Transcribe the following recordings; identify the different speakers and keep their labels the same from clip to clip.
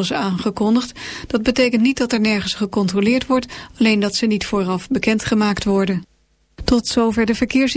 Speaker 1: is aangekondigd. Dat betekent niet dat er nergens gecontroleerd wordt, alleen dat ze niet vooraf bekendgemaakt worden. Tot zover de verkeers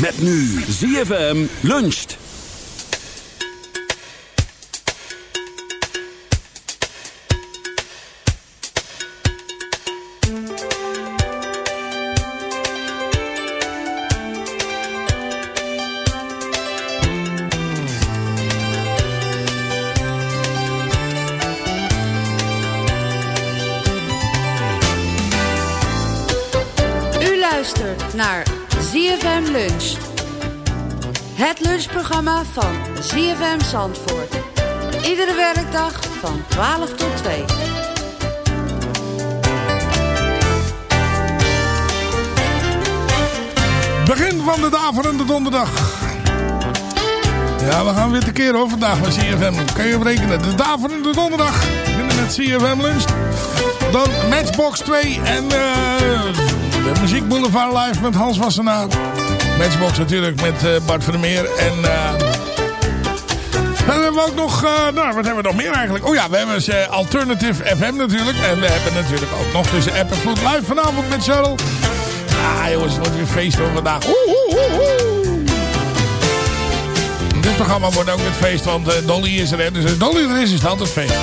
Speaker 2: Met nu ZFM luncht.
Speaker 3: Naar ZFM Lunch. Het lunchprogramma van ZFM Zandvoort. Iedere werkdag van 12 tot 2.
Speaker 4: Begin van de daverende donderdag. Ja, we gaan weer tekeer hoor vandaag met CFM. Kan je berekenen. De daverende donderdag. Binnen met CFM Lunch. Dan Matchbox 2 en uh, de Muziek Boulevard Live met Hans Wassenaar. Matchbox natuurlijk met uh, Bart Vermeer. En uh, dan hebben we ook nog... Uh, nou, wat hebben we nog meer eigenlijk? Oh ja, we hebben Alternative FM natuurlijk. En we hebben natuurlijk ook nog tussen App en Vloed live vanavond met Cheryl. Ah jongens, het wordt weer feest hoor vandaag. Oeh, oeh, oeh, Dit programma wordt ook het feest, want Dolly is er. Hè? Dus als Dolly er is, is het altijd feest.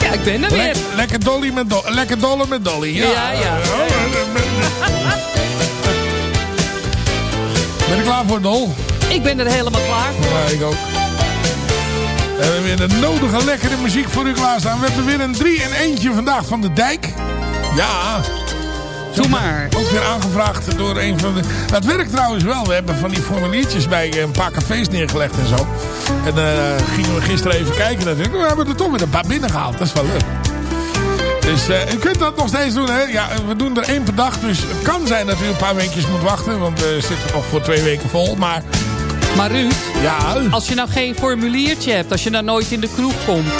Speaker 5: Ja, ik ben er weer.
Speaker 4: Lek, lekker Dolly met Dolly. Lekker dollen met Dolly.
Speaker 5: Ja, ja. ja. ja.
Speaker 4: Ben je klaar voor, Dol?
Speaker 5: Ik ben er helemaal klaar voor.
Speaker 4: Ja, ik ook. We hebben weer de nodige lekkere muziek voor u klaarstaan. We hebben weer een 3 in eentje vandaag van de dijk. Ja.
Speaker 5: Doe maar.
Speaker 4: Ook weer aangevraagd door een van de... Dat werkt trouwens wel. We hebben van die formuliertjes bij een paar cafés neergelegd en zo. En uh, gingen we gisteren even kijken natuurlijk. We hebben er toch weer een paar binnengehaald. Dat is wel leuk. Dus uh, u kunt dat nog steeds doen. Hè? Ja, we doen er één per dag. Dus het kan zijn dat u een paar weekjes moet wachten. Want we zitten nog voor twee weken vol. Maar,
Speaker 5: maar Ruud,
Speaker 4: ja.
Speaker 5: als je nou geen formuliertje hebt. Als je nou nooit in de kroeg komt.
Speaker 4: Uh,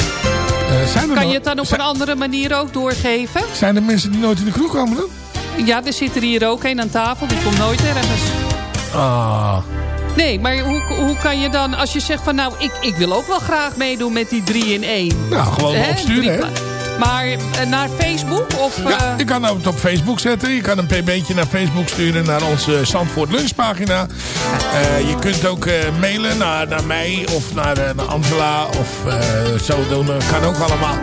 Speaker 4: zijn er
Speaker 5: kan
Speaker 4: nog,
Speaker 5: je het dan op
Speaker 4: zijn,
Speaker 5: een andere manier ook doorgeven?
Speaker 4: Zijn er mensen die nooit in de kroeg komen dan?
Speaker 5: Ja, er zit er hier ook een aan tafel. Die komt nooit ergens.
Speaker 4: Ah...
Speaker 5: Nee, maar hoe, hoe kan je dan, als je zegt van nou, ik, ik wil ook wel graag meedoen met die 3 in 1.
Speaker 4: Nou, gewoon opsturen, hè?
Speaker 5: Maar uh, naar Facebook? Of, uh...
Speaker 4: Ja, je kan het op Facebook zetten. Je kan een pb'tje naar Facebook sturen, naar onze Zandvoort lunchpagina. Uh, je kunt ook mailen naar, naar mij of naar, naar Angela of zo doen. Dat kan ook allemaal.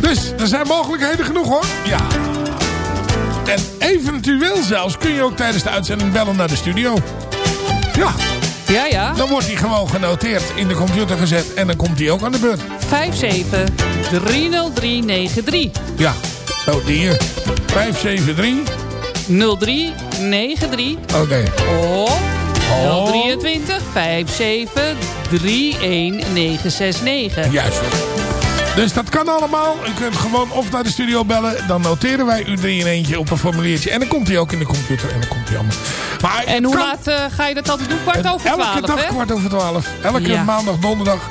Speaker 4: Dus, er zijn mogelijkheden genoeg hoor. Ja. En eventueel zelfs kun je ook tijdens de uitzending bellen naar de studio. Ja.
Speaker 5: Ja, ja.
Speaker 4: Dan wordt hij gewoon genoteerd in de computer gezet. En dan komt hij ook aan de beurt.
Speaker 5: 5730393.
Speaker 4: Ja, zo hier. 573
Speaker 5: 0393
Speaker 4: Oké.
Speaker 5: of
Speaker 4: Oh.
Speaker 5: 023 57 31969.
Speaker 4: Juist. Dus dat kan allemaal. U kunt gewoon of naar de studio bellen. Dan noteren wij u drie in eentje op een formuliertje. En dan komt hij ook in de computer. En dan komt hij allemaal. Maar
Speaker 5: En hoe
Speaker 4: kan-
Speaker 5: laat eh, ga je dat altijd doen? Kwart over
Speaker 4: Elke
Speaker 5: twaalf,
Speaker 4: dag
Speaker 5: hè?
Speaker 4: kwart over twaalf. Elke
Speaker 5: Ja.
Speaker 4: maandag, donderdag.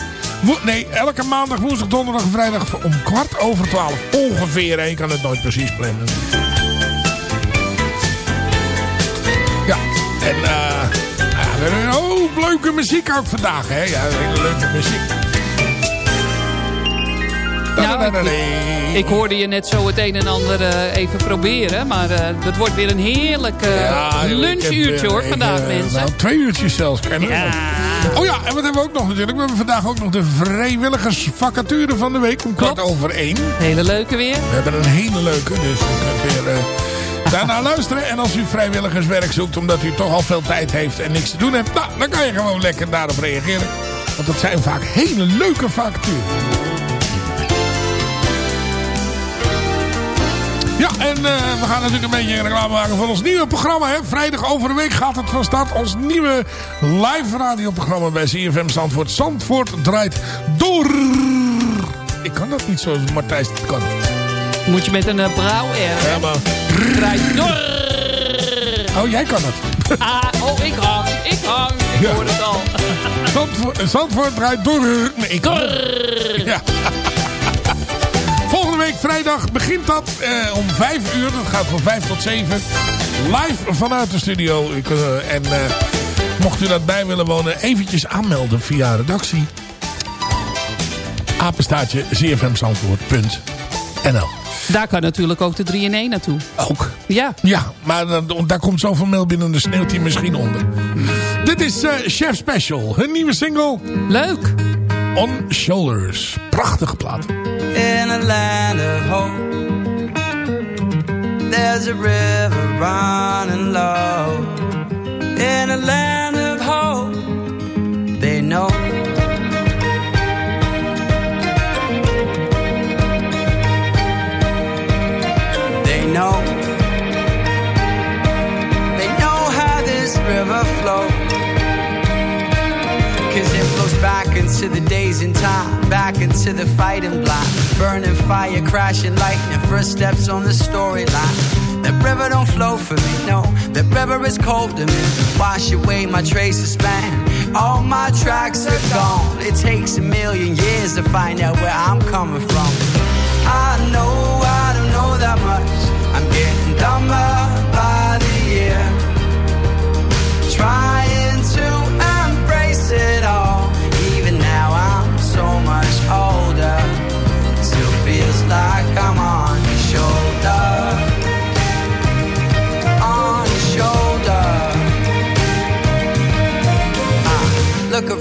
Speaker 4: Nee, elke maandag, woensdag, donderdag en vrijdag om kwart over twaalf. Ongeveer. Ik kan het nooit precies plannen. Ja. En eh ja, we hebben oh, leuke muziek ook vandaag. Hè? Ja, hele leuke muziek.
Speaker 5: Nou, ik, ik hoorde je net zo het een en ander eh, even proberen. Maar eh, dat wordt weer een heerlijk eh,
Speaker 4: Ja, heb,
Speaker 5: lunchuurtje hoor vandaag mensen.
Speaker 4: Nou, twee uurtjes zelfs.
Speaker 5: Ja.
Speaker 4: Oh ja, en wat hebben we ook nog natuurlijk? We hebben vandaag ook nog de vrijwilligersvacature van de week om kwart over één.
Speaker 5: Hele leuke weer.
Speaker 4: We hebben een hele leuke, dus u kunt weer daarna luisteren. En als u vrijwilligerswerk zoekt, omdat u toch al veel tijd heeft en niks te doen hebt, nou, dan kan je gewoon lekker daarop reageren. Want dat zijn vaak hele leuke vacatures. Ja, en eh, we gaan natuurlijk een beetje reclame maken van ons nieuwe programma. Hè. Vrijdag over de week gaat het van start. Ons nieuwe live radioprogramma bij CFM Zandvoort. Zandvoort draait door. Ik kan dat niet zoals Martijs het kan.
Speaker 5: Moet je met een uh, brouw er.
Speaker 4: Ja, maar...
Speaker 5: Draai door.
Speaker 4: Oh, jij kan het.
Speaker 5: Ah, oh, ik hang. Ik hang. Ik
Speaker 4: Ja.
Speaker 5: hoor het al.
Speaker 4: Zandvoort, Zandvoort draait door. Nee, ik kan het. Ja. Week vrijdag begint dat eh, om 5 uur. Dat gaat van 5 tot 7. Live vanuit de studio. U kunt, eh, en eh, mocht u dat bij willen wonen, eventjes aanmelden via redactie. Zfmzandvoort.nl
Speaker 5: Daar kan natuurlijk ook de 3 in 1 naartoe.
Speaker 4: Ook.
Speaker 5: Ja.
Speaker 4: Ja, maar daar komt zoveel mail binnen, dan sneeuwt hij misschien onder. Dit is Chef Special, hun nieuwe single
Speaker 5: Leuk.
Speaker 4: On Shoulders. Prachtige plaat.
Speaker 6: in a land of hope. There's a river running low. In a land back into the days in time, back into the fighting block. Burning fire, crashing lightning, first steps on the storyline. That river don't flow for me, no. That river is cold to me. Wash away my traces span. All my tracks are gone. It takes a million years to find out where I'm coming from. I know I don't know that much. I'm getting dumber by the year trying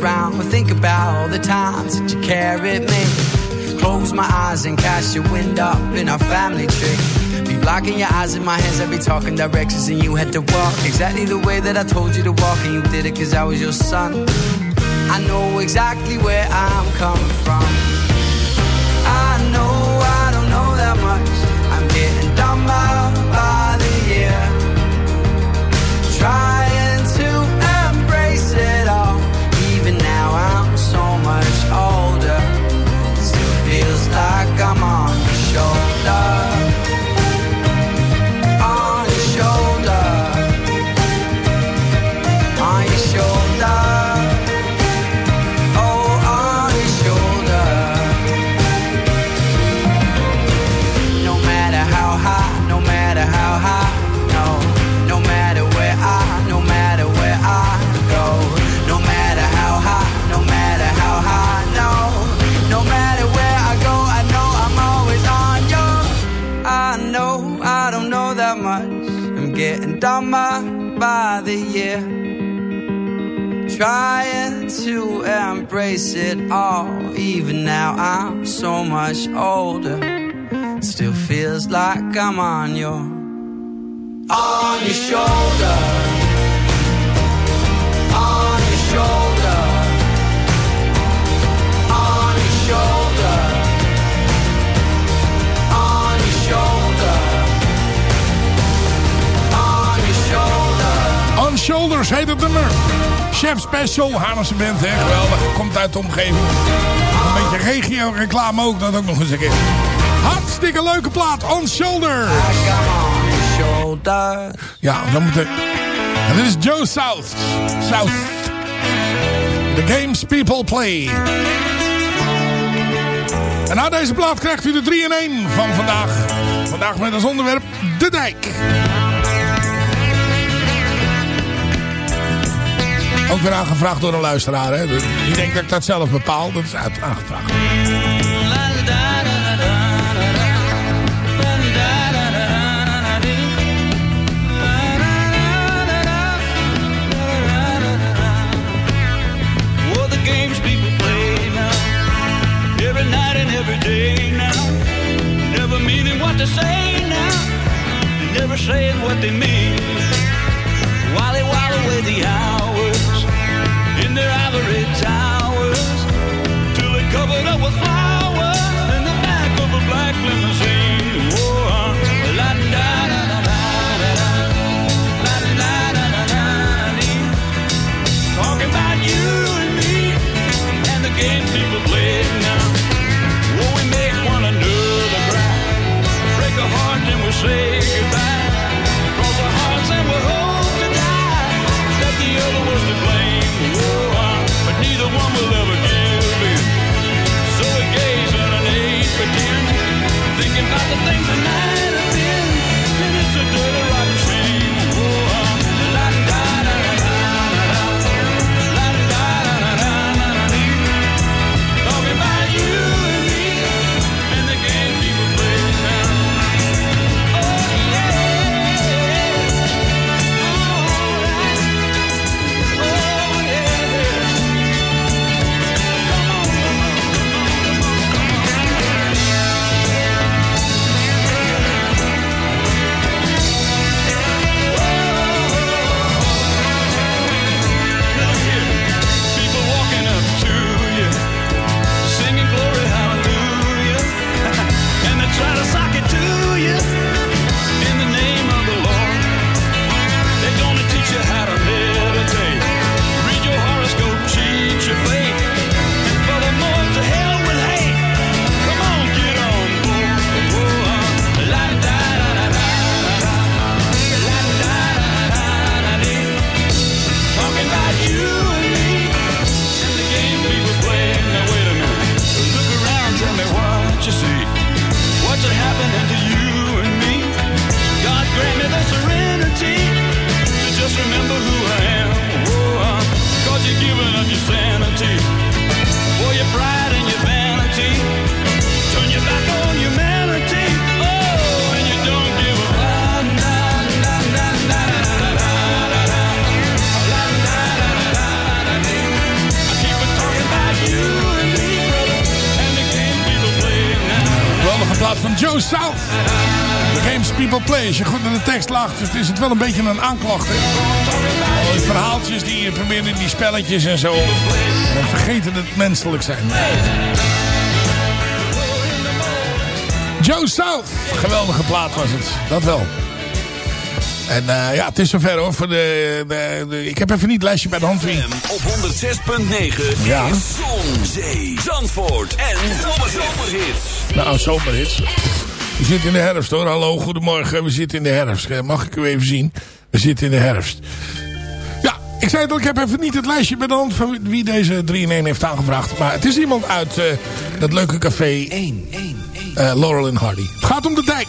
Speaker 6: around and think about all the times that you carried me. Close my eyes and cast your wind up in our family tree. Be blocking your eyes in my hands, I'd be talking directions and you had to walk exactly the way that I told you to walk, and you did it cause I was your son. I know exactly where I'm coming from. I know I don't know that much. I'm getting dumber the year. Trying to embrace it all. Even now I'm so much older. Still feels like I'm on your on your shoulder.
Speaker 7: Shoulders heet het nummer. Chef Special, Haarlemse band, hè, geweldig. Komt uit de omgeving. Een beetje regio-reclame ook, dat ook nog eens een keer. Hartstikke leuke plaat, On Shoulder. Ja, zo moet. En dit is Joe South. South. The games people play. En na deze plaat krijgt u de 3 in 1 van vandaag. Vandaag met als onderwerp De Dijk. Ook weer aangevraagd door een luisteraar. Hè? Die denkt dat ik dat zelf bepaal. Dat is aangevraagd. meaning what they say now. Never saying what they mean. They while away the hours Fly. South. The games people play. Als je goed naar de tekst lacht, dus is het wel een beetje een aanklacht. Hè? Al die verhaaltjes die je probeert in die spelletjes en zo. En vergeten het menselijk zijn. Joe South. Geweldige plaat was het. Dat wel. En eh, ja, het is zover hoor. Voor de, de, de- ik heb even niet het lijstje bij de hand.
Speaker 2: Op 106.9
Speaker 7: Ja.
Speaker 2: is Zon, Zee, Zandvoort en Zomerhits.
Speaker 7: Nou, zomerhits. We zitten in de herfst hoor. Hallo, goedemorgen. We zitten in de herfst. Eh, Mag ik u even zien? We zitten in de herfst. Ja, ik zei het al, ik heb even niet het lijstje bij de hand van wie deze 3 in 1 heeft aangevraagd. Maar het is iemand uit eh, dat leuke café eh, Laurel en Hardy. Het gaat om de dijk.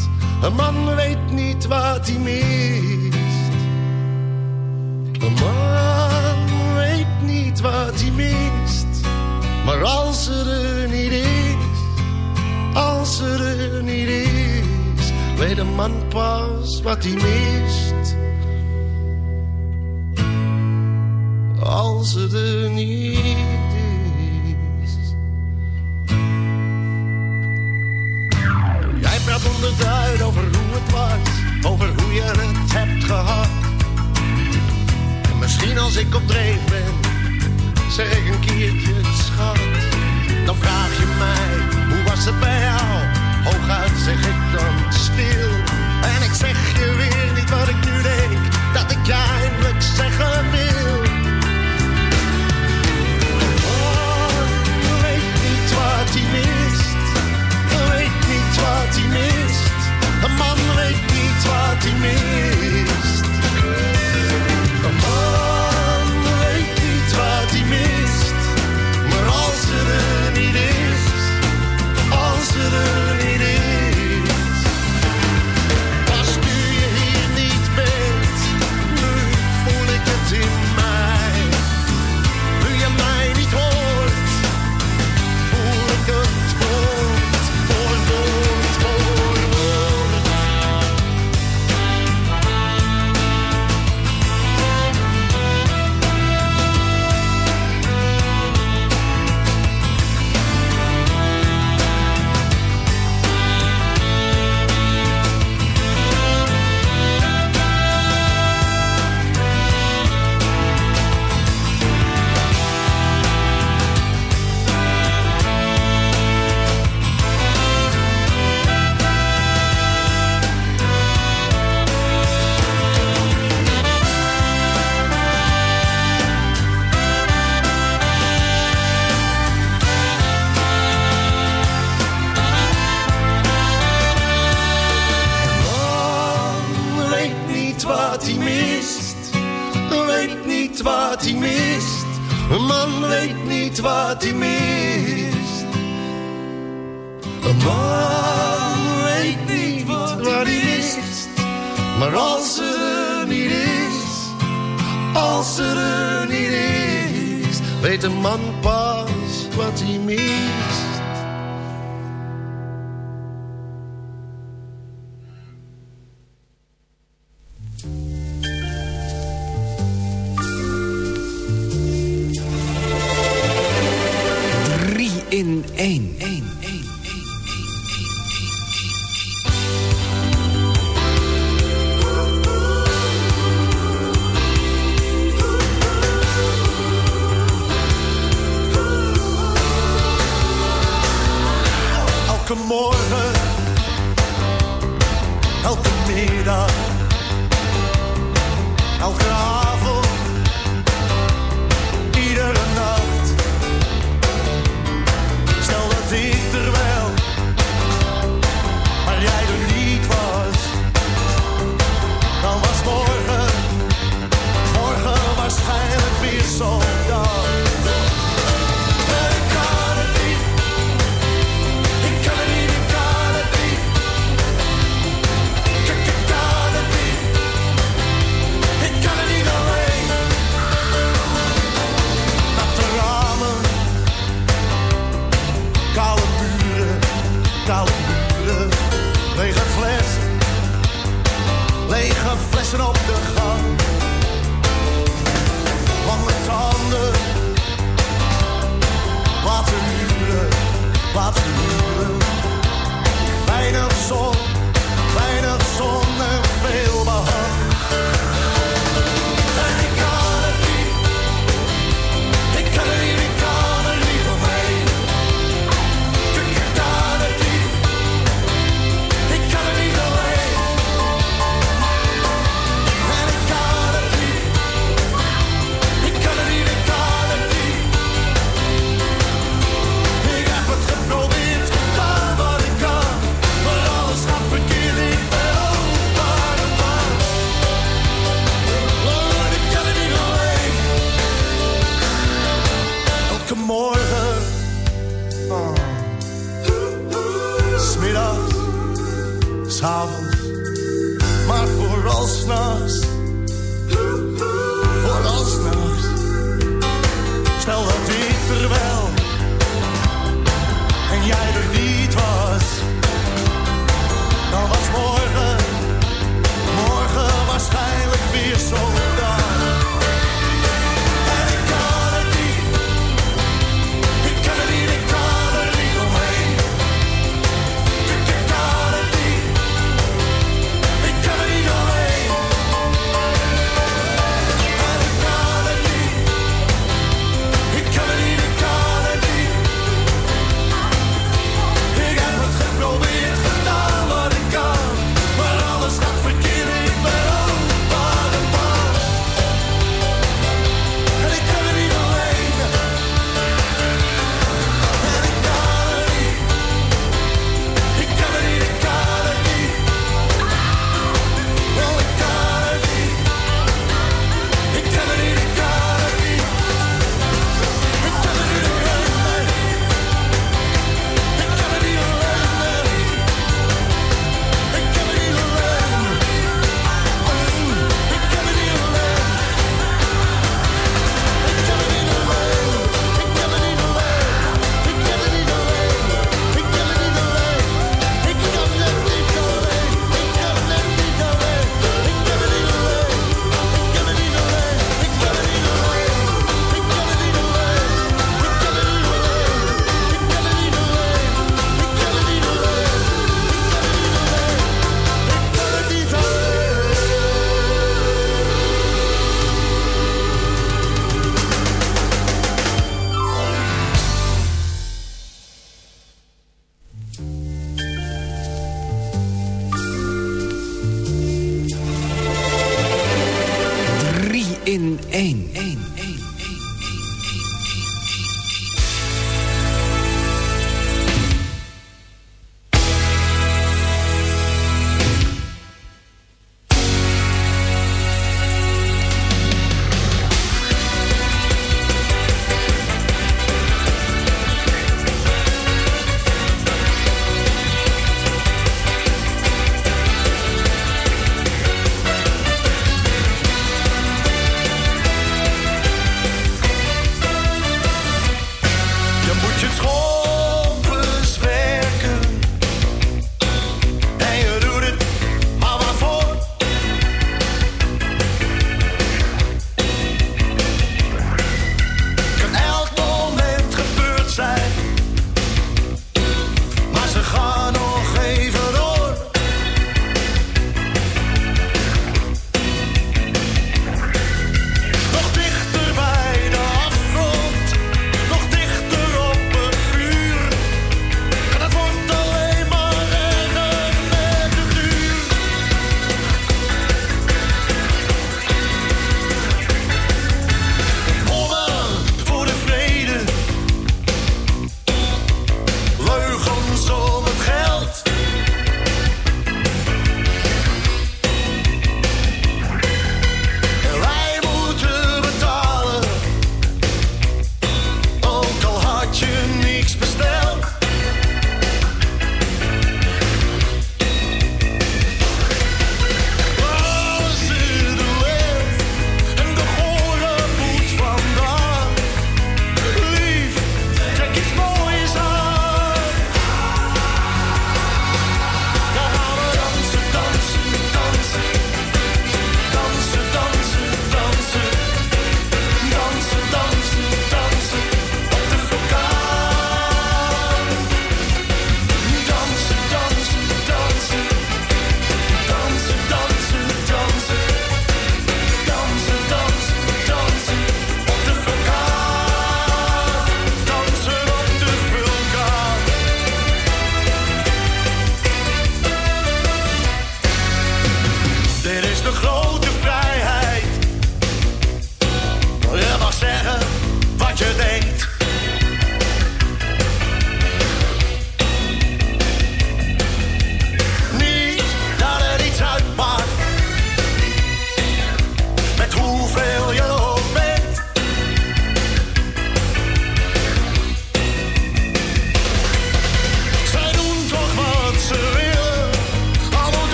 Speaker 8: Een man weet niet wat hij mist. Een man hij mist. Maar als ze er niet is, als ze er niet is, weet een man pas wat hij mist. Als ze er niet is. Als ik op dreef ben, zeg ik een keertje schat. Dan vraag je mij, hoe was het bij jou? Hooguit zeg ik dan stil. En ik zeg je weer niet wat ik nu denk, dat ik je eindelijk zeggen wil. Oh, weet niet wat hij mist. Weet niet wat hij mist. Een man weet niet wat hij mist. Als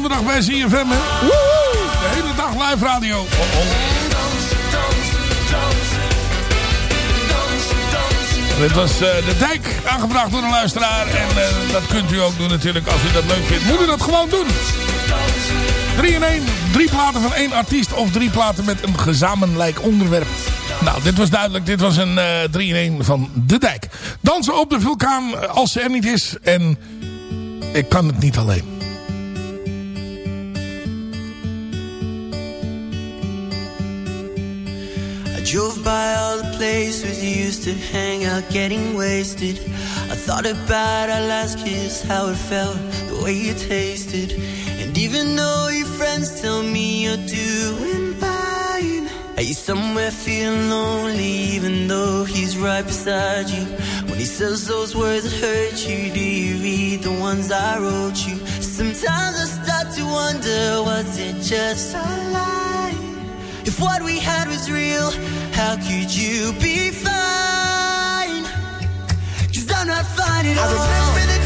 Speaker 4: donderdag bij ZFM. Hè? De hele dag live radio. Oh. Dit was uh, De Dijk, aangebracht door een luisteraar. En uh, dat kunt u ook doen natuurlijk als u dat leuk vindt. Moet u dat gewoon doen. 3 in 1, drie platen van één artiest of drie platen met een gezamenlijk onderwerp. Nou, dit was duidelijk. Dit was een 3 uh, in 1 van De Dijk. Dansen op de vulkaan als ze er niet is. En ik kan het niet alleen. Drove by all the places you used to hang out getting wasted. I thought about our last kiss, how it felt, the way you tasted. And even though your friends tell me you're doing fine, are you somewhere feeling lonely even though he's right beside you?
Speaker 6: When he says those words that hurt you. Do you read the ones I wrote you? Sometimes I start to wonder, was it just a lie? If what we had was real, how could you be fine? Cause I'm not fine at all. I remember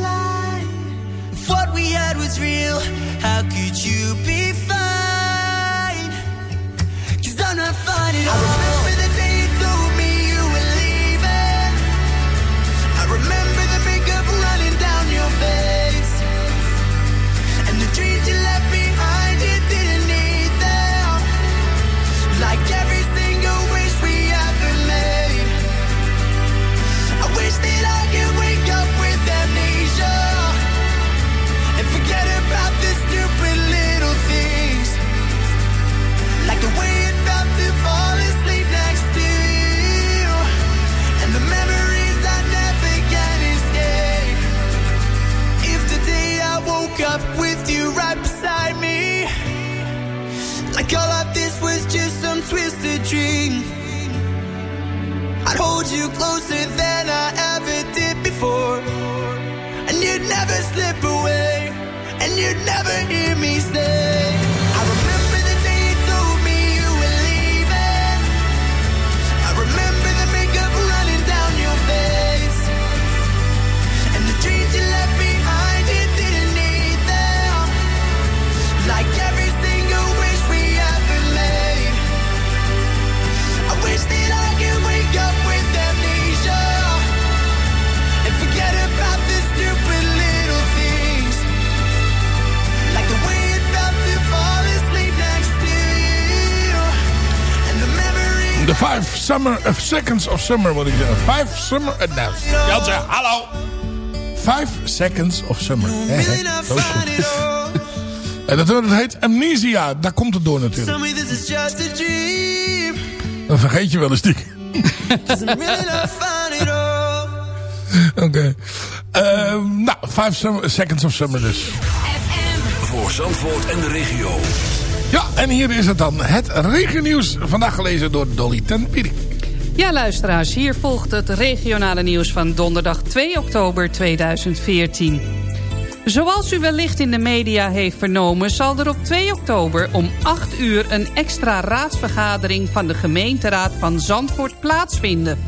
Speaker 6: had was real, how could you be fine? Cause I'm not fine at all. You closer than I ever did before. And you'd never slip away. And you'd never hear me say,
Speaker 4: De Five Summer, of Seconds of Summer moet ik zeggen. Five Summer... Uh, nou, Jan zegt hallo. Five Seconds of Summer. Is het. En dat, dat heet Amnesia. Daar komt het door natuurlijk.
Speaker 6: Tell me this is just a dream.
Speaker 4: Dan vergeet je wel eens die. Oké. Ehm, nou, Five Summer- Seconds of Summer dus.
Speaker 2: Voor Zandvoort en de regio.
Speaker 4: Ja, en hier is het dan. Het regennieuws. Vandaag gelezen door Dolly Tempiri.
Speaker 5: Ja, luisteraars, hier volgt het regionale nieuws van donderdag 2 oktober 2014. Zoals u wellicht in de media heeft vernomen... zal er op 2 oktober om 8 uur een extra raadsvergadering... van de gemeenteraad van Zandvoort plaatsvinden.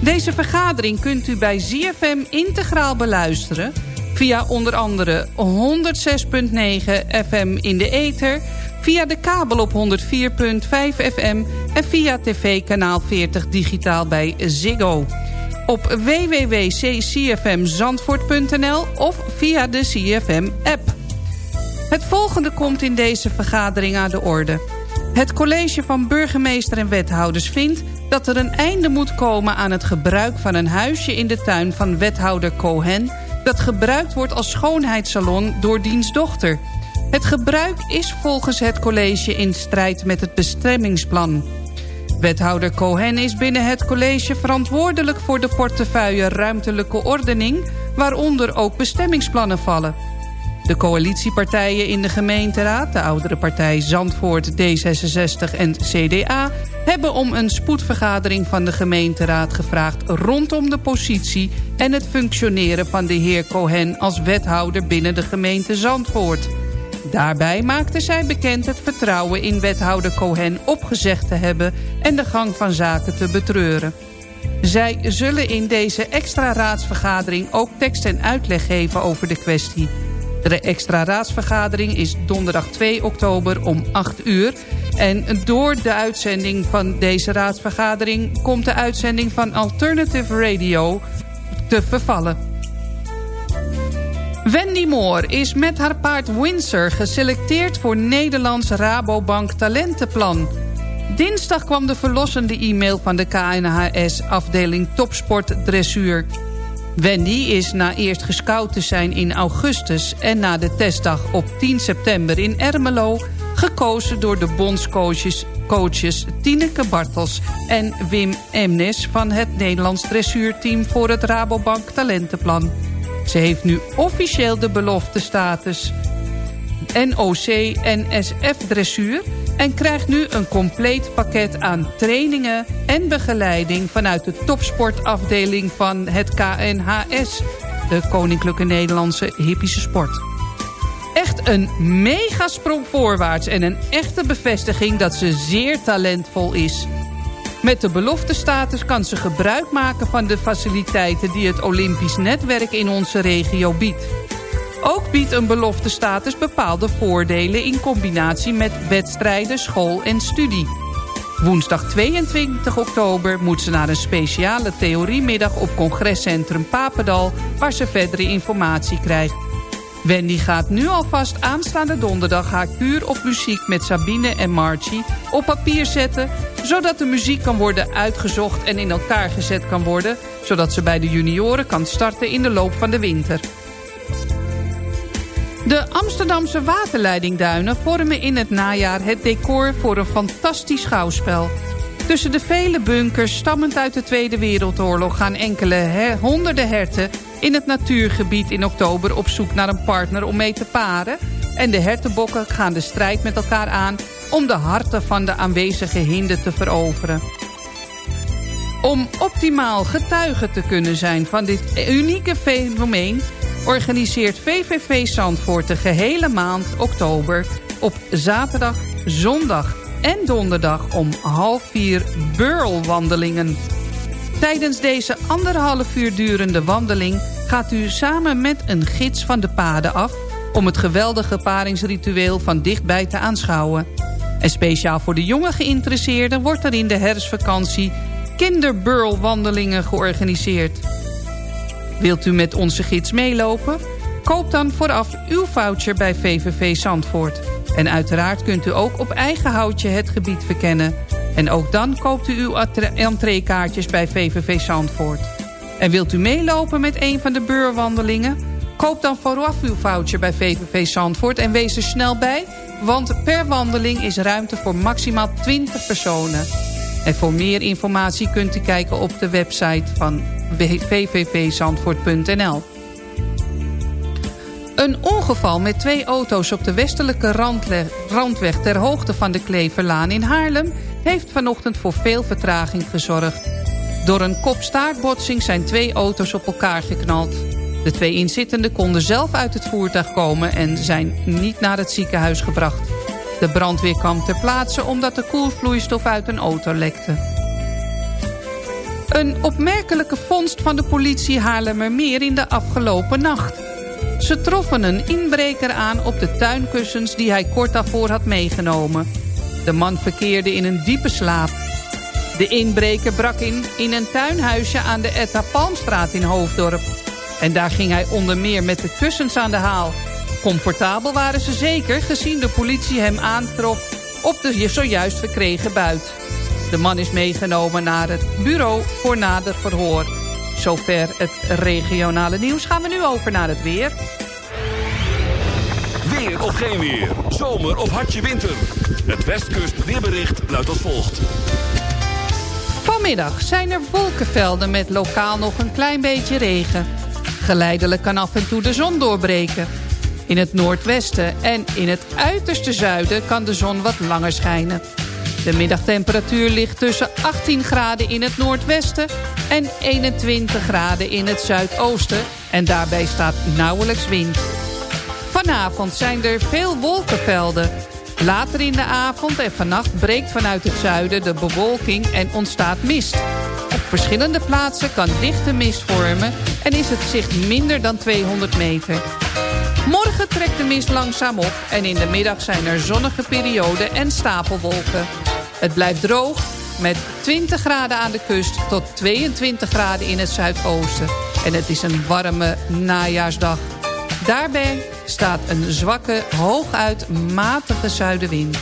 Speaker 5: Deze vergadering kunt u bij ZFM integraal beluisteren... via onder andere 106.9 FM in de ether... via de kabel op 104.5 FM... en via tv-kanaal 40 digitaal bij Ziggo op www.cfmzandvoort.nl of via de CFM-app. Het volgende komt in deze vergadering aan de orde. Het college van burgemeester en wethouders vindt dat er een einde moet komen aan het gebruik van een huisje in de tuin van wethouder Cohen... dat gebruikt wordt als schoonheidssalon door diens dochter. Het gebruik is volgens het college in strijd met het bestemmingsplan. Wethouder Cohen is binnen het college verantwoordelijk voor de portefeuille ruimtelijke ordening, waaronder ook bestemmingsplannen vallen. De coalitiepartijen in de gemeenteraad, de oudere partij Zandvoort, D66 en CDA... hebben om een spoedvergadering van de gemeenteraad gevraagd... rondom de positie en het functioneren van de heer Cohen als wethouder binnen de gemeente Zandvoort. Daarbij maakte zij bekend het vertrouwen in wethouder Cohen opgezegd te hebben... en de gang van zaken te betreuren. Zij zullen in deze extra raadsvergadering ook tekst en uitleg geven over de kwestie. De extra raadsvergadering is donderdag 2 oktober om 8 uur. En door de uitzending van deze raadsvergadering... komt de uitzending van Alternative Radio te vervallen. Wendy Moore is met haar paard Windsor geselecteerd voor Nederlands Rabobank Talentenplan. Dinsdag kwam de verlossende e-mail van de KNHS afdeling Topsport Dressuur. Wendy is na eerst gescout te zijn in augustus... en na de testdag op 10 september in Ermelo... gekozen door de bondscoaches coaches Tineke Bartels en Wim Emnes... van het Nederlands dressuurteam voor het Rabobank Talentenplan. Ze heeft nu officieel de belofte status NOC-NSF dressuur en krijgt nu een compleet pakket aan trainingen en begeleiding... vanuit de topsportafdeling van het KNHS... de Koninklijke Nederlandse Hippische Sport. Echt een megasprong voorwaarts en een echte bevestiging dat ze zeer talentvol is. Met de beloftestatus kan ze gebruik maken van de faciliteiten... die het Olympisch netwerk in onze regio biedt. Ook biedt een beloftestatus bepaalde voordelen in combinatie met wedstrijden, school en studie. Woensdag 22 oktober moet ze naar een speciale theoriemiddag op congrescentrum Papendal... waar ze verdere informatie krijgt. Wendy gaat nu alvast aanstaande donderdag haar kuur op muziek met Sabine en Margie op papier zetten... zodat de muziek kan worden uitgezocht en in elkaar gezet kan worden... zodat ze bij de junioren kan starten in de loop van de winter. De Amsterdamse waterleidingduinen vormen in het najaar het decor voor een fantastisch schouwspel. Tussen de vele bunkers stammend uit de Tweede Wereldoorlog gaan enkele honderden herten in het natuurgebied in oktober op zoek naar een partner om mee te paren. En de hertenbokken gaan de strijd met elkaar aan om de harten van de aanwezige hinden te veroveren. Om optimaal getuige te kunnen zijn van dit unieke fenomeen organiseert VVV Zandvoort de gehele maand oktober... op zaterdag, zondag en donderdag om half vier beurlwandelingen. Tijdens deze anderhalf uur durende wandeling... gaat u samen met een gids van de paden af... om het geweldige paringsritueel van dichtbij te aanschouwen. En speciaal voor de jonge geïnteresseerden... wordt er in de herfstvakantie kinderbeurlwandelingen georganiseerd... Wilt u met onze gids meelopen? Koop dan vooraf uw voucher bij VVV Zandvoort. En uiteraard kunt u ook op eigen houtje het gebied verkennen. En ook dan koopt u uw entreekaartjes bij VVV Zandvoort. En wilt u meelopen met een van de beurwandelingen? Koop dan vooraf uw voucher bij VVV Zandvoort en wees er snel bij... want per wandeling is ruimte voor maximaal 20 personen. En voor meer informatie kunt u kijken op de website van www.zandvoort.nl. Een ongeval met twee auto's op de westelijke randweg... ter hoogte van de Kleverlaan in Haarlem... heeft vanochtend voor veel vertraging gezorgd. Door een kopstaartbotsing zijn twee auto's op elkaar geknald. De twee inzittenden konden zelf uit het voertuig komen... en zijn niet naar het ziekenhuis gebracht. De brandweer kwam ter plaatse omdat de koelvloeistof uit een auto lekte. Een opmerkelijke vondst van de politie Haarlemmermeer in de afgelopen nacht. Ze troffen een inbreker aan op de tuinkussens die hij kort daarvoor had meegenomen. De man verkeerde in een diepe slaap. De inbreker brak in in een tuinhuisje aan de Etta Palmstraat in Hoofddorp. En daar ging hij onder meer met de kussens aan de haal. Comfortabel waren ze zeker gezien de politie hem aantrof op de zojuist verkregen buit. De man is meegenomen naar het bureau voor nader verhoor. Zover het regionale nieuws. Gaan we nu over naar het weer.
Speaker 2: Weer of geen weer. Zomer of hartje winter. Het Westkust weerbericht luidt als volgt.
Speaker 5: Vanmiddag zijn er wolkenvelden met lokaal nog een klein beetje regen. Geleidelijk kan af en toe de zon doorbreken. In het noordwesten en in het uiterste zuiden kan de zon wat langer schijnen. De middagtemperatuur ligt tussen 18 graden in het noordwesten en 21 graden in het zuidoosten. En daarbij staat nauwelijks wind. Vanavond zijn er veel wolkenvelden. Later in de avond en vannacht breekt vanuit het zuiden de bewolking en ontstaat mist. Op verschillende plaatsen kan dichte mist vormen en is het zicht minder dan 200 meter. Morgen trekt de mist langzaam op en in de middag zijn er zonnige perioden en stapelwolken. Het blijft droog met 20 graden aan de kust tot 22 graden in het zuidoosten. En het is een warme najaarsdag. Daarbij staat een zwakke, hooguit matige zuidenwind.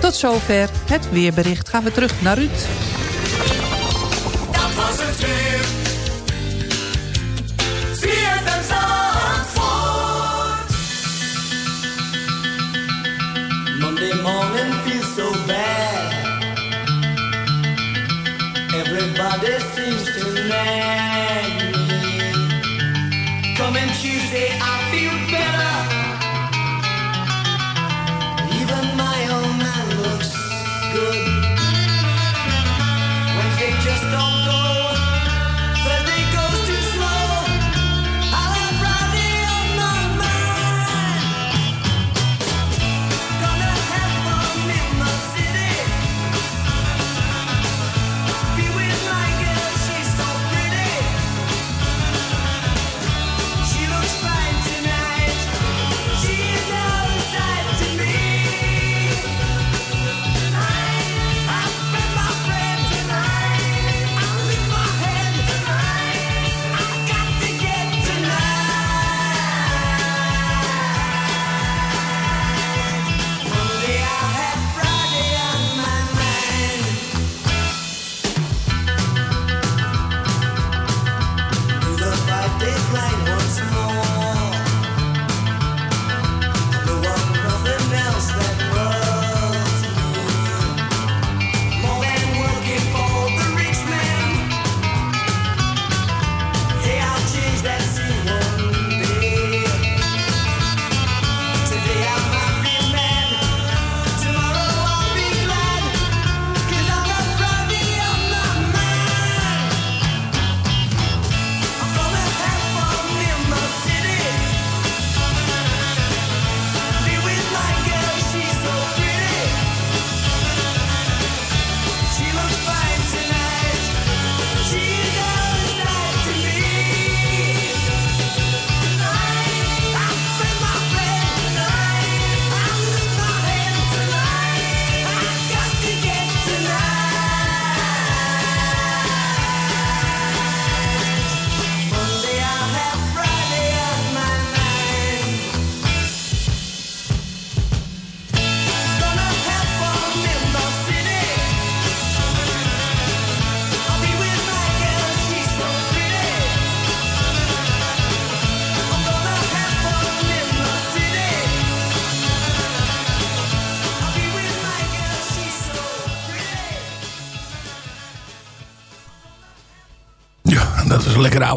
Speaker 5: Tot zover het weerbericht. Gaan we terug naar Ruud.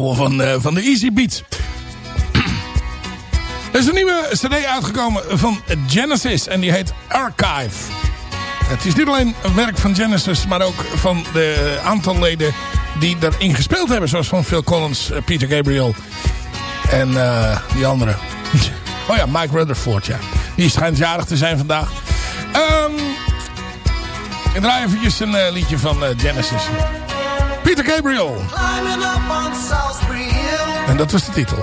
Speaker 4: Van, eh, van de Easy Beats. Er is een nieuwe cd uitgekomen van Genesis en die heet Archive. Het is niet alleen een werk van Genesis, maar ook van de aantal leden die erin gespeeld hebben. Zoals van Phil Collins, eh, Peter Gabriel en eh, die andere. Oh ja, Mike Rutherford, ja. Die schijnt jarig te zijn vandaag. Ehm ik draai eventjes een liedje van Genesis. Peter Gabriel. En dat was de titel.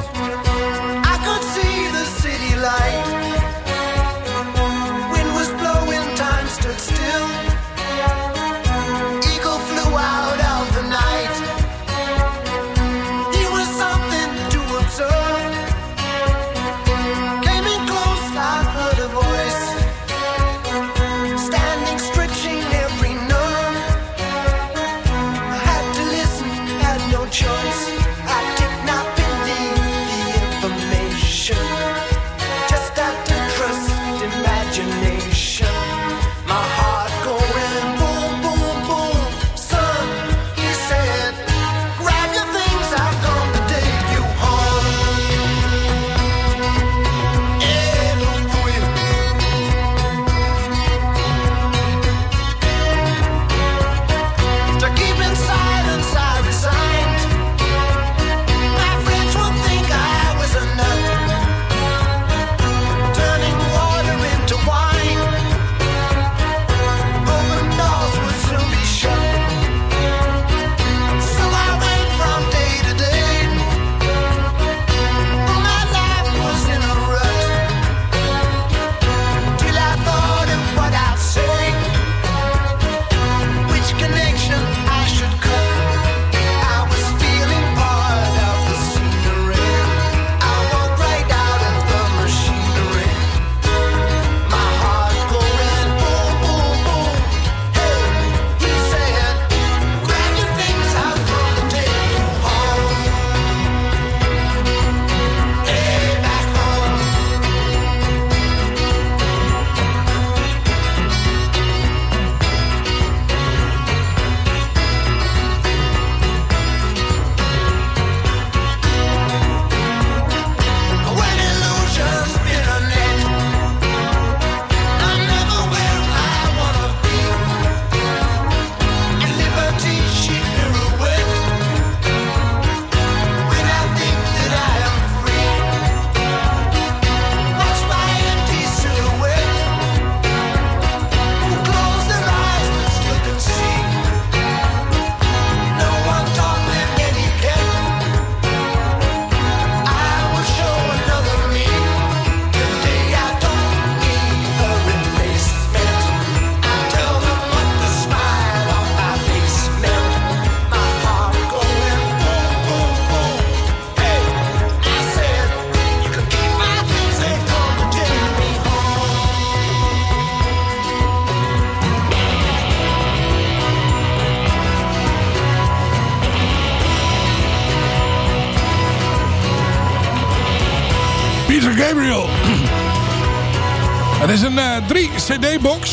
Speaker 4: CD-box.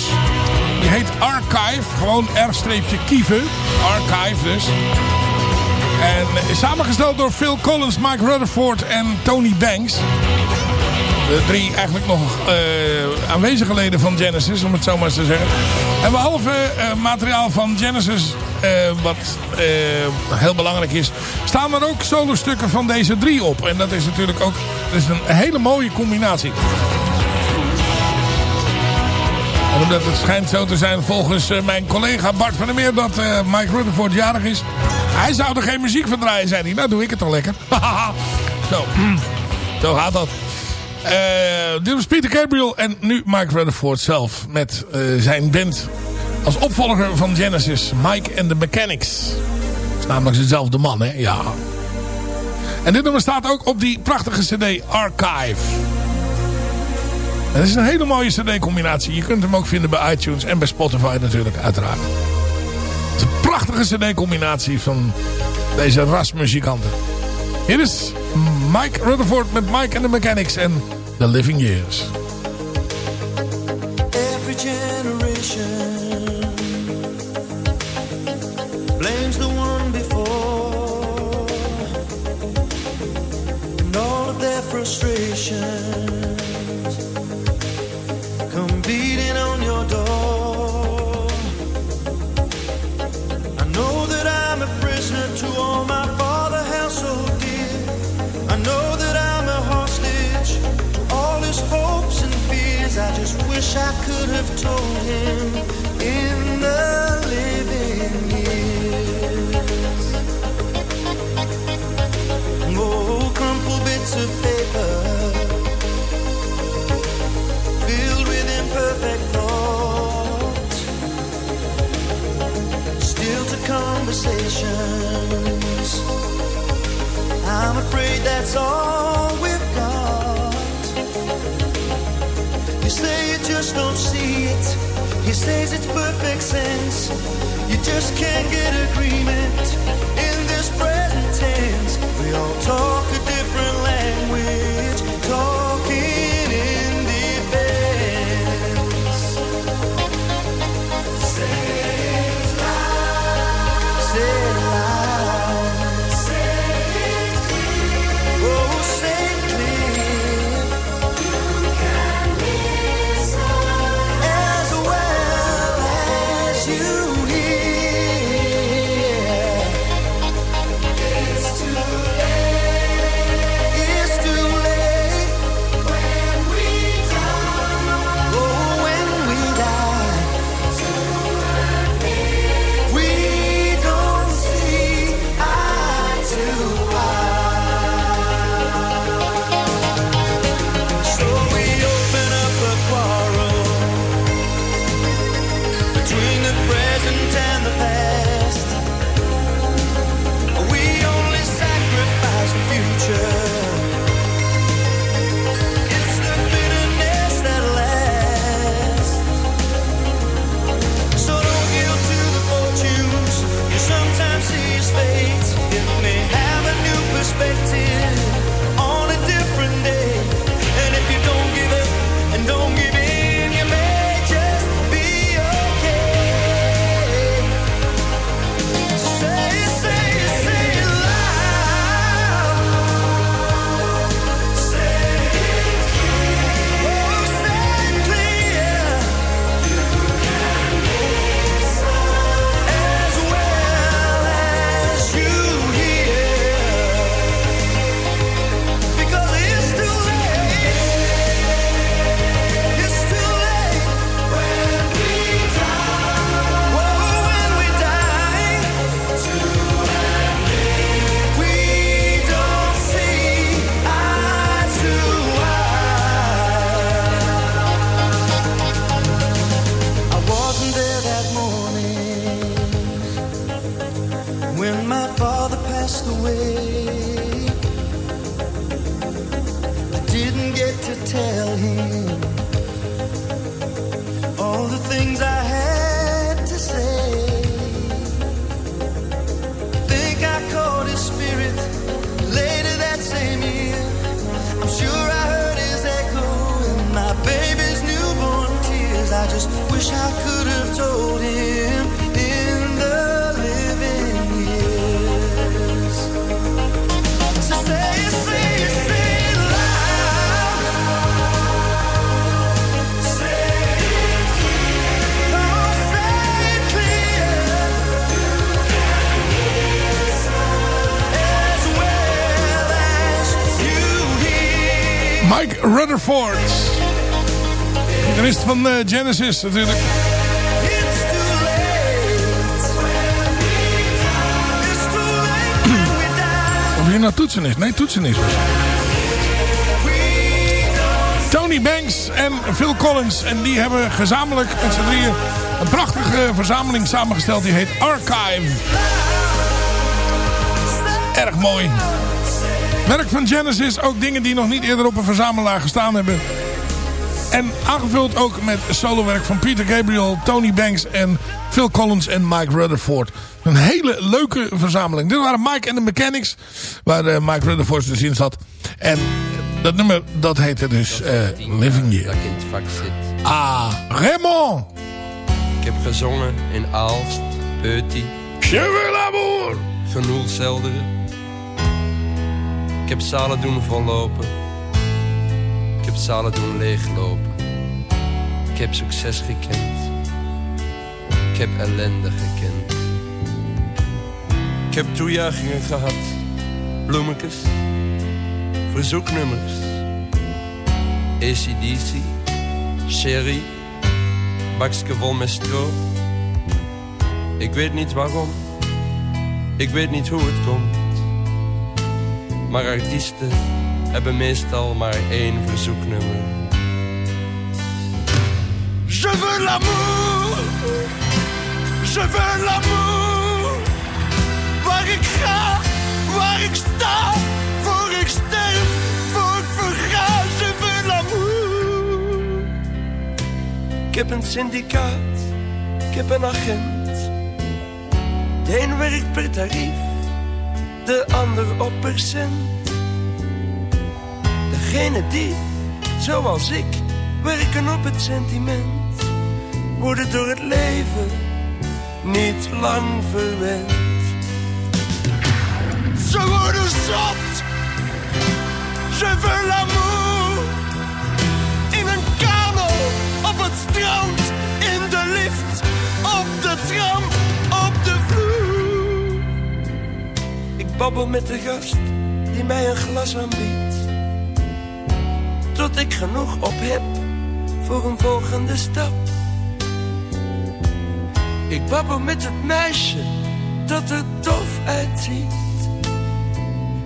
Speaker 4: Die heet Archive. Gewoon R-kieven. Archive dus. En samengesteld door Phil Collins, Mike Rutherford en Tony Banks. De drie eigenlijk nog eh, aanwezige leden van Genesis, om het zo maar eens te zeggen. En behalve eh, materiaal van Genesis, eh, wat heel belangrijk is, staan er ook solostukken van deze drie op. En dat is natuurlijk ook dat is een hele mooie combinatie. Omdat het schijnt zo te zijn volgens eh, mijn collega Bart van der Meer dat eh, Mike Rutherford jarig is. Hij zou er geen muziek van draaien, zei hij. Nou doe ik het al lekker. zo, zo gaat dat. Eh, dit was Peter Gabriel en nu Mike Rutherford zelf met zijn band als opvolger van Genesis, Mike and the Mechanics. Dat is namelijk dezelfde man, hè? Ja. En dit nummer staat ook op die prachtige cd Archive. Het is een hele mooie cd-combinatie. Je kunt hem ook vinden bij iTunes en bij Spotify natuurlijk, uiteraard. Het is een prachtige cd-combinatie van deze rasmuzikanten. Hier is Mike Rutherford met Mike and the Mechanics en The Living Years.
Speaker 8: Every generation blames the one before, and their frustrations conversations. I'm afraid that's all we've say you just don't see it. He says it's perfect sense. You just can't get agreement in this present tense. We all talk
Speaker 4: Rutherford. Gitarist van uh, Genesis natuurlijk. Of hier nou toetsen is. Nee, toetsen is. Tony Banks en Phil Collins. En die hebben gezamenlijk drieën een prachtige verzameling samengesteld. Die heet Archive. Erg mooi. Werk van Genesis, ook dingen die nog niet eerder op een verzamelaar gestaan hebben. En aangevuld ook met solowerk van Peter Gabriel, Tony Banks en Phil Collins en Mike Rutherford. Een hele leuke verzameling. Dit waren Mike en de Mechanics, waar uh, Mike Rutherford dus in zat. En dat nummer, dat heette dus uh, Living Year.
Speaker 9: Dat ik in het vak zit.
Speaker 4: Ah, Raymond!
Speaker 9: Ik heb gezongen in Aalst, Peuty.
Speaker 4: Cheveux l'amour!
Speaker 9: Genoelselderen. Ik heb zalen doen vollopen. Ik heb zalen doen leeglopen. Ik heb succes gekend. Ik heb ellende gekend. Ik heb toejuichingen gehad. Bloemetjes. Verzoeknummers. ACDC. Sherry. Bakske vol met stro. Ik weet niet waarom. Ik weet niet hoe het komt. Maar artiesten hebben meestal maar één verzoeknummer.
Speaker 10: Je veux l'amour, je veux l'amour. Waar ik ga, waar ik sta, voor ik sterf, voor ik verga. Je veux l'amour.
Speaker 9: Ik heb een syndicaat, ik heb een agent. De werkt per tarief, de ander op percent. Degene die, zoals ik, werken op het sentiment, worden door het leven niet lang verwend.
Speaker 10: Ze worden zot. Je veux l'amour. In een kano, op het strand, in de lift, op de tram, op de vloer.
Speaker 9: Babbel met de gast die mij een glas aanbiedt. Tot ik genoeg op heb voor een volgende stap. Ik babbel met het meisje dat er tof uitziet.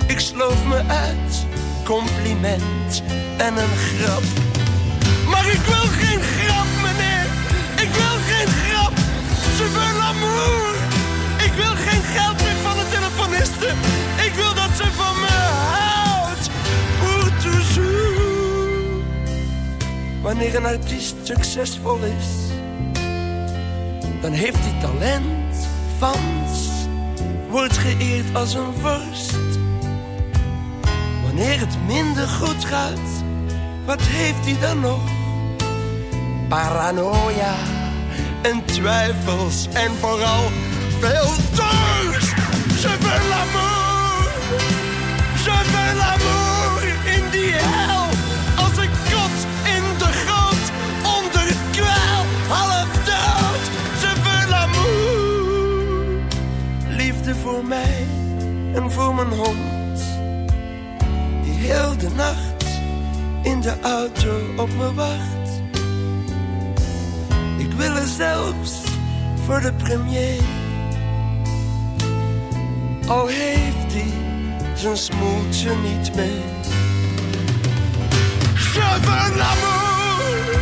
Speaker 9: Ik sloof me uit, compliment en een grap.
Speaker 10: Maar ik wil geen grap, meneer. Ik wil geen grap. Je veux l'amour. Ik wil geen geld meer van. Ik wil dat ze van me houdt.
Speaker 9: Wanneer een artiest succesvol is, dan heeft hij talent, fans, wordt geëerd als een vorst. Wanneer het minder goed gaat, wat heeft hij dan nog? Paranoia en twijfels en vooral veel dorst.
Speaker 10: Je veux l'amour. Je veux l'amour. In die hel. Als een kot in de goot. Onder het kwel. Half dood. Je veux l'amour.
Speaker 9: Liefde voor mij en voor mijn hond. Die heel de nacht in de auto op me wacht. Ik wil er zelfs voor de premier. Al heeft hij zijn smoeltje niet mee.
Speaker 10: Je veux l'amour.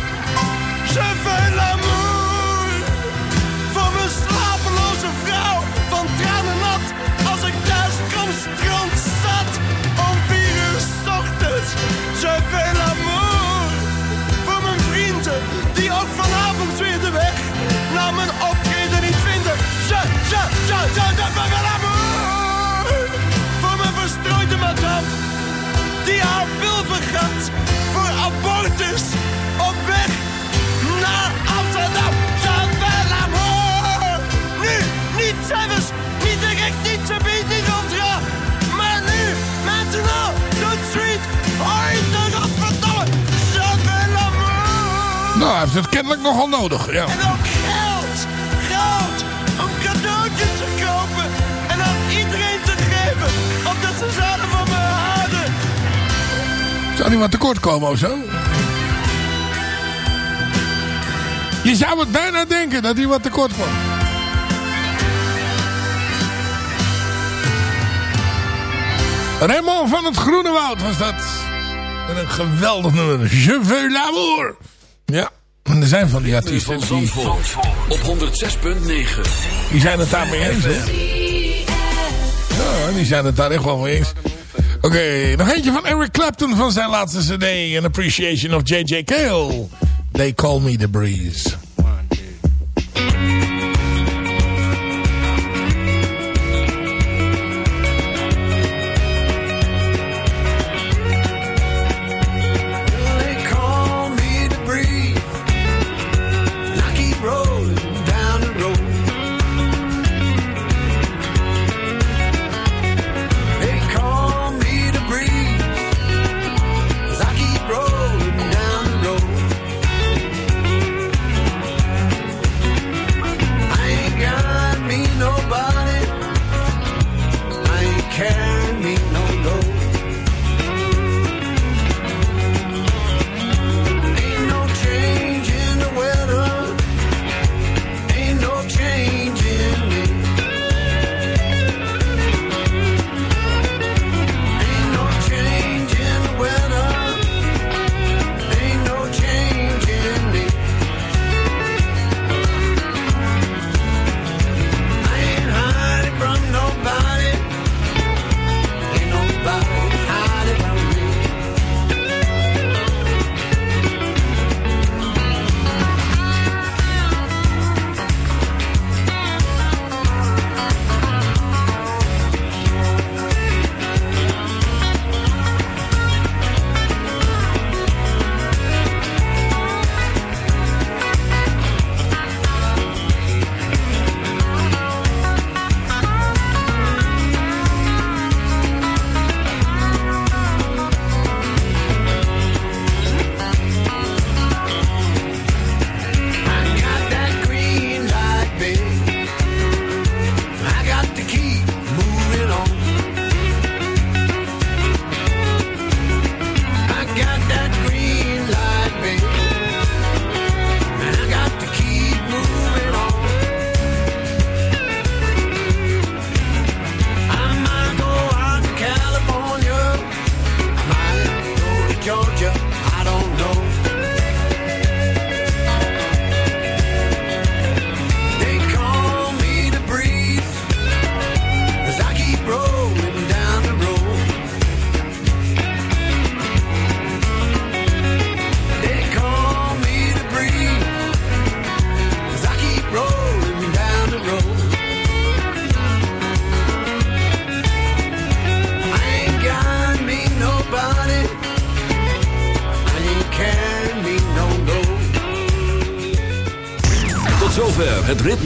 Speaker 10: Je veux l'amour. Voor mijn slapeloze vrouw. Van tranen nat. Als ik thuis kom strand zat. Om vier uur 's ochtends. Je veux l'amour. Voor mijn vrienden. Die ook vanavond weer de weg. Naar mijn optreden niet vinden. Je, madame. Die haar wil vergat. Voor abortus. Op weg naar Amsterdam. Je veux l'amour. Nu, niet zelfs. Niet direct, niet zo niet, niet ultra. Maar nu, maintenant, tout de suite. Ooit erop, verdomme. Je veux l'amour.
Speaker 4: Nou, hij heeft het kennelijk nogal nodig. Ja. Zou hij wat tekort komen of zo? Je zou het bijna denken dat hij wat tekort kwam. Raymond van het Groene Woud was dat. En een geweldig nummer. Je veux l'amour. Ja. En er zijn van die artiesten die...
Speaker 2: Op 106.9.
Speaker 4: Die zijn het daarmee eens, hè? Ja, die zijn het daar echt wel mee eens. Oké, nog eentje van Eric Clapton van zijn laatste cd. An Appreciation of J.J. Cale. They Call Me The Breeze.
Speaker 8: They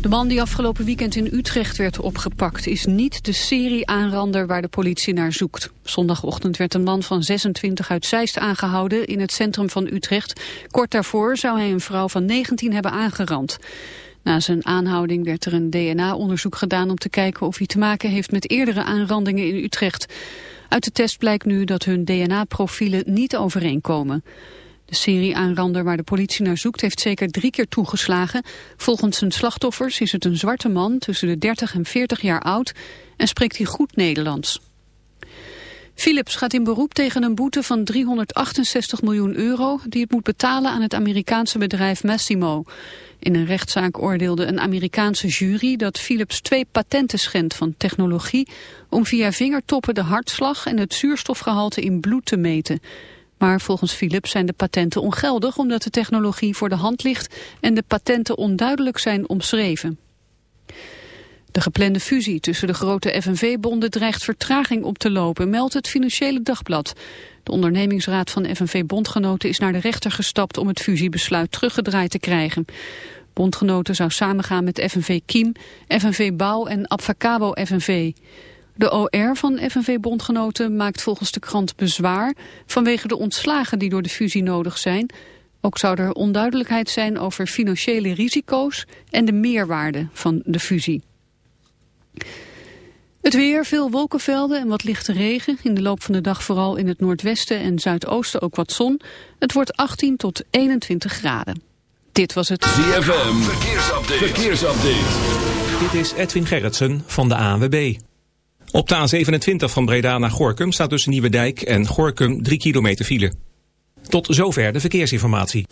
Speaker 11: De man die afgelopen weekend in Utrecht werd opgepakt... is niet de serie-aanrander waar de politie naar zoekt. Zondagochtend werd een man van 26 uit Zeist aangehouden... in het centrum van Utrecht. Kort daarvoor zou hij een vrouw van 19 hebben aangerand. Na zijn aanhouding werd er een DNA-onderzoek gedaan... om te kijken of hij te maken heeft met eerdere aanrandingen in Utrecht. Uit de test blijkt nu dat hun DNA-profielen niet overeenkomen... De serie-aanrander waar de politie naar zoekt heeft zeker drie keer toegeslagen. Volgens zijn slachtoffers is het een zwarte man tussen de 30 en 40 jaar oud en spreekt hij goed Nederlands. Philips gaat in beroep tegen een boete van 368 miljoen euro die het moet betalen aan het Amerikaanse bedrijf Massimo. In een rechtszaak oordeelde een Amerikaanse jury dat Philips twee patenten schendt van technologie om via vingertoppen de hartslag en het zuurstofgehalte in bloed te meten. Maar volgens Philips zijn de patenten ongeldig omdat de technologie voor de hand ligt en de patenten onduidelijk zijn omschreven. De geplande fusie tussen de grote FNV-bonden dreigt vertraging op te lopen, meldt het Financiële Dagblad. De ondernemingsraad van FNV-bondgenoten is naar de rechter gestapt om het fusiebesluit teruggedraaid te krijgen. Bondgenoten zou samengaan met FNV Kiem, FNV Bouw en Abfacabo FNV. De OR van FNV-bondgenoten maakt volgens de krant bezwaar vanwege de ontslagen die door de fusie nodig zijn. Ook zou er onduidelijkheid zijn over financiële risico's en de meerwaarde van de fusie. Het weer, veel wolkenvelden en wat lichte regen. In de loop van de dag vooral in het noordwesten en zuidoosten ook wat zon. Het wordt 18 tot 21 graden. Dit was het
Speaker 2: ZFM Verkeersupdate. Verkeersupdate.
Speaker 12: Dit is Edwin Gerritsen van de ANWB. Op de A27 van Breda naar Gorkum staat tussen Nieuwedijk en Gorkum 3 kilometer file. Tot zover de verkeersinformatie.